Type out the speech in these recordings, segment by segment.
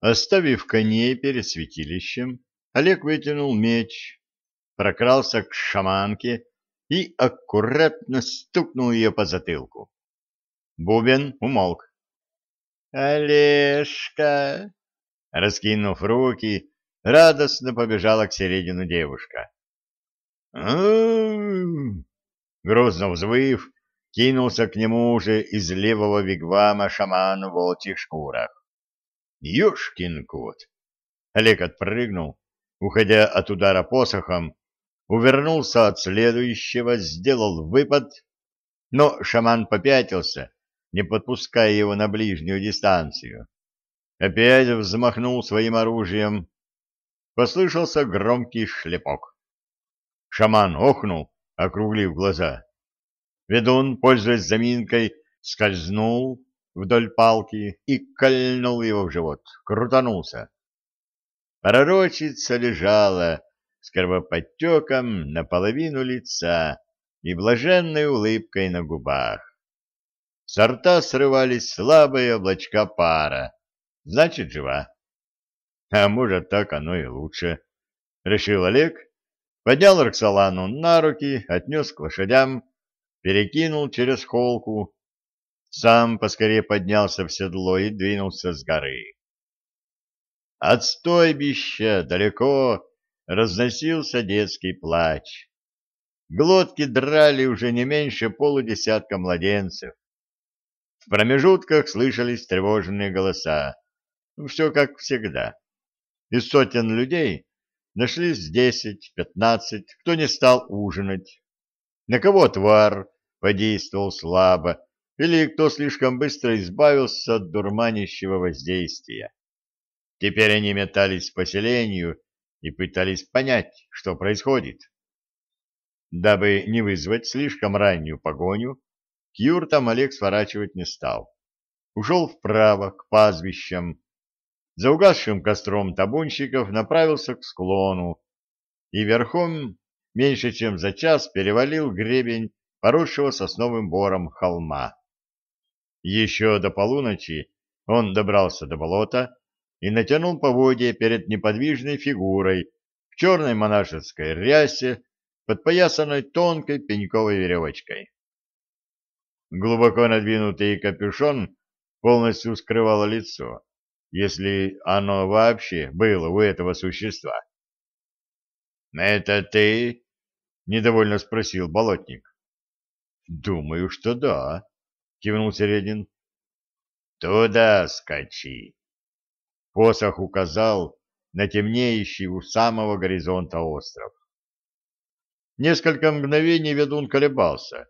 Оставив коней перед святилищем, Олег вытянул меч, прокрался к шаманке и аккуратно стукнул ее по затылку. Бубен умолк. «Олежка!» Раскинув руки, радостно побежала к середину девушка. Грозно взвыв, кинулся к нему уже из левого вигвама шаман в волчьих шкурах. Ёшкин кот! Олег отпрыгнул, уходя от удара посохом, увернулся от следующего, сделал выпад, но шаман попятился, не подпуская его на ближнюю дистанцию. Опять взмахнул своим оружием. Послышался громкий шлепок. Шаман охнул, округлив глаза. Ведун, пользуясь заминкой, скользнул вдоль палки и кольнул его в живот, крутанулся. Пророчица лежала с кровоподтеком наполовину лица и блаженной улыбкой на губах. С рта срывались слабые облачка пара. Значит, жива. А может, так оно и лучше. Решил Олег, поднял Роксолану на руки, отнес к лошадям, перекинул через холку, сам поскорее поднялся в седло и двинулся с горы. От стойбища далеко разносился детский плач. Глотки драли уже не меньше полудесятка младенцев. В промежутках слышались тревожные голоса. Все как всегда. Из сотен людей нашлись десять-пятнадцать, кто не стал ужинать. На кого твар подействовал слабо, или кто слишком быстро избавился от дурманящего воздействия. Теперь они метались по поселению и пытались понять, что происходит. Дабы не вызвать слишком раннюю погоню, к юртам Олег сворачивать не стал. Ушел вправо, к пастбищам. За угасшим костром табунщиков направился к склону и верхом меньше чем за час перевалил гребень поросшего сосновым бором холма. Еще до полуночи он добрался до болота и натянул поводья перед неподвижной фигурой в черной монашеской рясе, подпоясанной тонкой пеньковой веревочкой. Глубоко надвинутый капюшон полностью скрывало лицо, если оно вообще было у этого существа. — Это ты? — недовольно спросил болотник. — Думаю, что да, — кивнул Середин. — Туда скачи. Посох указал на темнеющий у самого горизонта остров. Несколько мгновений ведун колебался.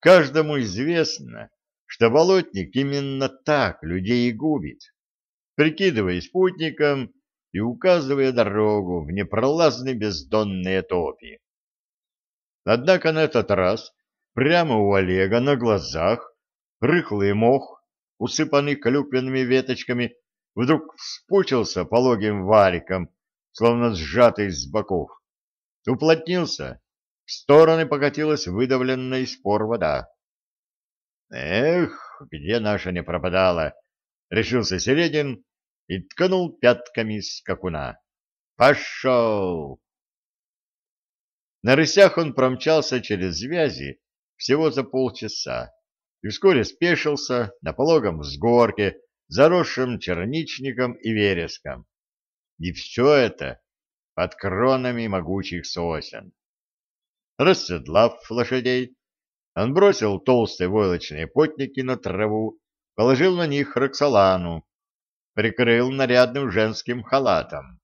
Каждому известно, что болотник именно так людей и губит, прикидываясь спутником и указывая дорогу в непролазные бездонные топи. Однако на этот раз прямо у Олега на глазах рыхлый мох, усыпанный клюквенными веточками, вдруг вспучился пологим валиком, словно сжатый с боков. Уплотнился, в стороны покатилась выдавленная из пор вода. «Эх, где наша не пропадала!» — решился Середин и ткнул пятками скакуна. «Пошел!» На рысях он промчался через связи всего за полчаса и вскоре спешился на пологом взгорке, заросшем черничником и вереском. И все это под кронами могучих сосен. Расседлав лошадей, он бросил толстые войлочные потники на траву, положил на них Роксолану, прикрыл нарядным женским халатом.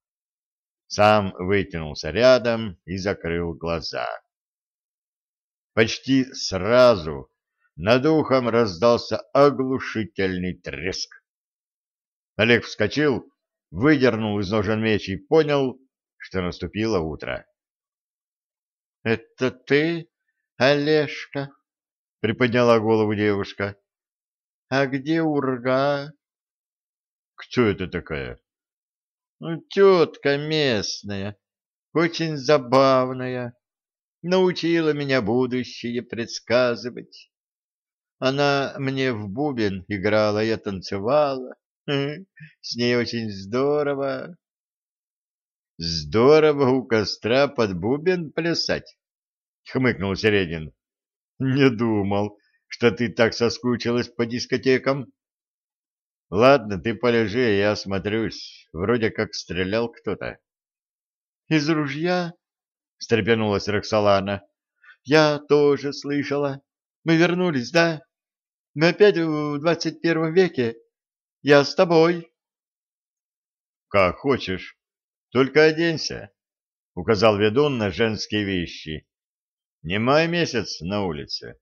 Сам вытянулся рядом и закрыл глаза. Почти сразу над ухом раздался оглушительный треск. Олег вскочил, выдернул из ножен меч и понял, что наступило утро. — Это ты, Олежка? — приподняла голову девушка. — А где урга? — Кто это такая? — Ну, тетка местная, очень забавная научила меня будущее предсказывать. Она мне в бубен играла, я танцевала, С ней очень здорово. Здорово у костра под бубен плясать, хмыкнул Середин. Не думал, что ты так соскучилась по дискотекам. Ладно, ты полежи, я осмотрюсь. Вроде как стрелял кто-то. Из ружья? встрепенулась Роксолана. Я тоже слышала. Мы вернулись, да? Мы опять в двадцать первом веке. Я с тобой. Как хочешь. Только оденься, — указал ведун на женские вещи. Не май месяц на улице.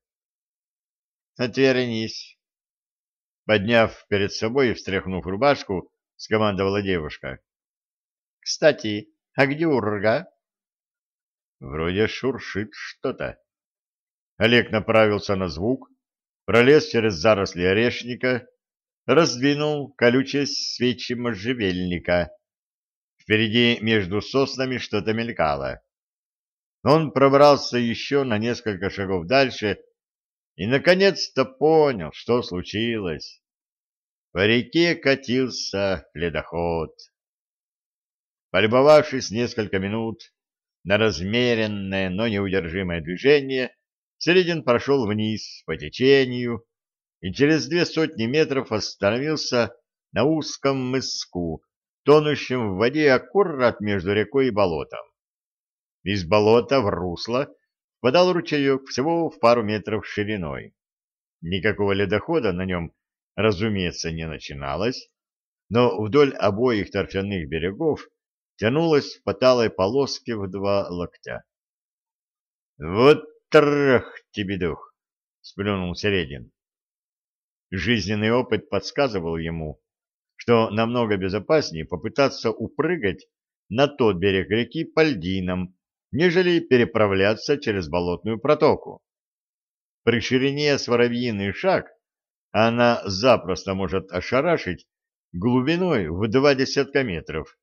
Отвернись. Подняв перед собой и встряхнув рубашку, скомандовала девушка. — Кстати, а где урга? — Вроде шуршит что-то. Олег направился на звук, пролез через заросли орешника, раздвинул колючие свечи можжевельника Впереди между соснами что-то мелькало. Он пробрался еще на несколько шагов дальше и, наконец-то, понял, что случилось. По реке катился ледоход. Полюбовавшись несколько минут на размеренное, но неудержимое движение, Середин прошел вниз по течению и через две сотни метров остановился на узком мыску, тонущем в воде аккурат между рекой и болотом. Из болота в русло впадал ручеек всего в пару метров шириной. Никакого ледохода на нем, разумеется, не начиналось, но вдоль обоих торфяных берегов тянулась по талой полоске в два локтя. — Вот трах тебе дух! — сплюнул Середин. Жизненный опыт подсказывал ему, что намного безопаснее попытаться упрыгать на тот берег реки по льдинам, нежели переправляться через болотную протоку. При ширине с воробьиный шаг она запросто может ошарашить глубиной в два десятка метров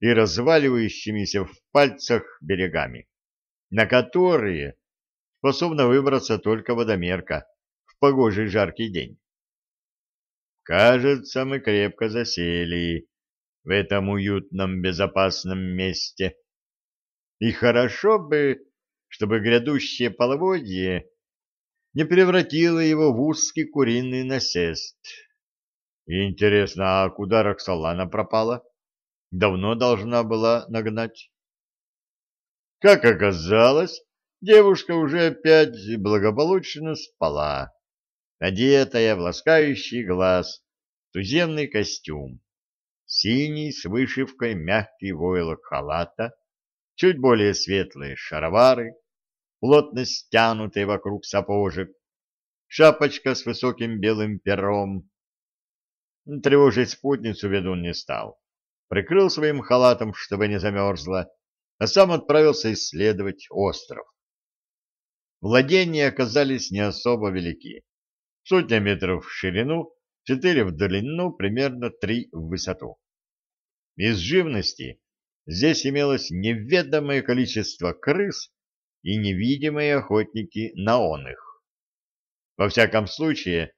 и разваливающимися в пальцах берегами, на которые способна выбраться только водомерка в погожий жаркий день. Кажется, мы крепко засели в этом уютном безопасном месте. И хорошо бы, чтобы грядущее половодье не превратило его в узкий куриный насест. Интересно, а куда Роксолана пропала? Давно должна была нагнать. Как оказалось, девушка уже опять благополучно спала одетая в ласкающий глаз туземный костюм, синий с вышивкой мягкий войлок халата, чуть более светлые шаровары, плотно стянутые вокруг сапожек, шапочка с высоким белым пером. Тревожить спутницу ведун не стал. Прикрыл своим халатом, чтобы не замерзла, а сам отправился исследовать остров. Владения оказались не особо велики сотня метров в ширину, четыре в длину, примерно три в высоту. Из живности здесь имелось неведомое количество крыс и невидимые охотники на он их. Во всяком случае,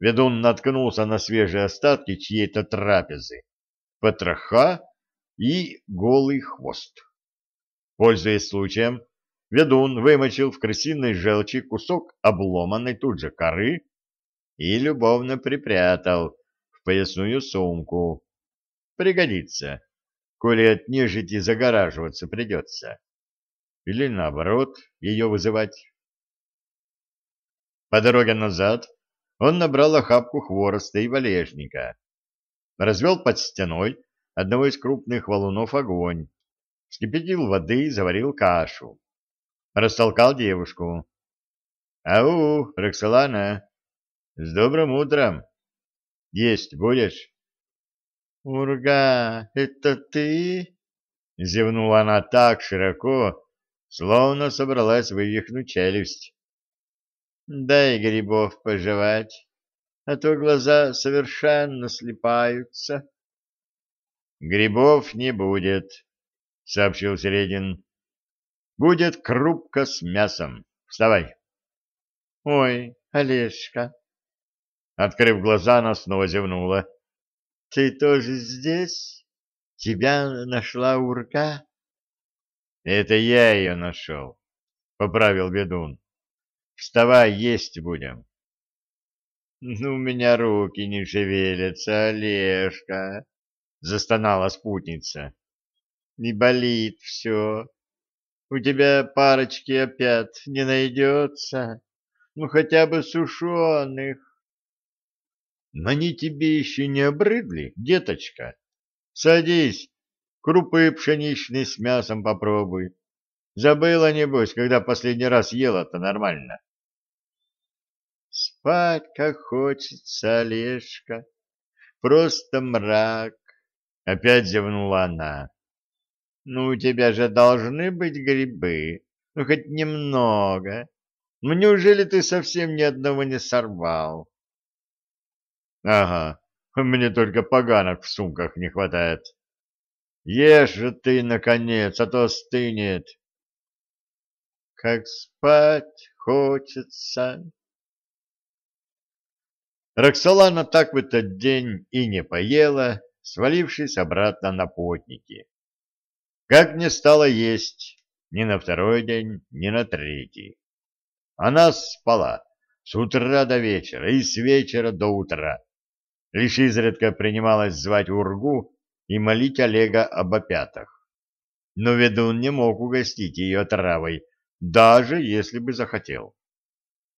ведун наткнулся на свежие остатки чьей-то трапезы, потроха и голый хвост. Пользуясь случаем, ведун вымочил в крысиной желчи кусок обломанной тут же коры и любовно припрятал в поясную сумку. Пригодится, коли от нежити загораживаться придется. Или наоборот, ее вызывать. По дороге назад он набрал охапку хвороста и валежника, развел под стеной одного из крупных валунов огонь, вскипятил воды и заварил кашу. Растолкал девушку. «Ау, Роксолана, с добрым утром. Есть будешь? Урга, это ты? Зевнула она так широко, словно собралась вывихнуть челюсть. Дай грибов пожевать, а то глаза совершенно слепаются. Грибов не будет, сообщил Середин. Будет крупка с мясом. Вставай. Ой, Олежка, Открыв глаза, она снова зевнула. Ты тоже здесь? Тебя нашла урка? Это я ее нашел, поправил ведун. Вставай, есть будем. Ну, у меня руки не шевелятся, Олежка, застонала спутница. Не болит все. У тебя парочки опять не найдется. Ну, хотя бы сушеных. Но они тебе еще не обрыдли, деточка. Садись, крупы пшеничные с мясом попробуй. Забыла, небось, когда последний раз ела-то нормально. Спать как хочется, Олежка. Просто мрак. Опять зевнула она. Ну, у тебя же должны быть грибы. Ну, хоть немного. Ну, неужели ты совсем ни одного не сорвал? Ага, мне только поганок в сумках не хватает. Ешь же ты, наконец, а то стынет. Как спать хочется. Роксолана так в этот день и не поела, свалившись обратно на потники. Как не стало есть ни на второй день, ни на третий. Она спала с утра до вечера и с вечера до утра лишь изредка принималась звать Ургу и молить Олега об опятах. Но ведун не мог угостить ее травой, даже если бы захотел.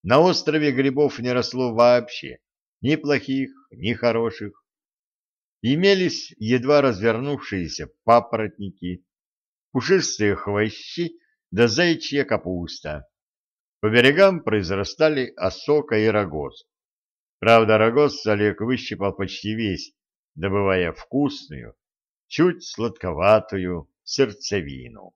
На острове грибов не росло вообще, ни плохих, ни хороших. Имелись едва развернувшиеся папоротники, пушистые хвощи да заячья капуста. По берегам произрастали осока и рогоз. Правда, рогоз Олег выщипал почти весь, добывая вкусную, чуть сладковатую сердцевину.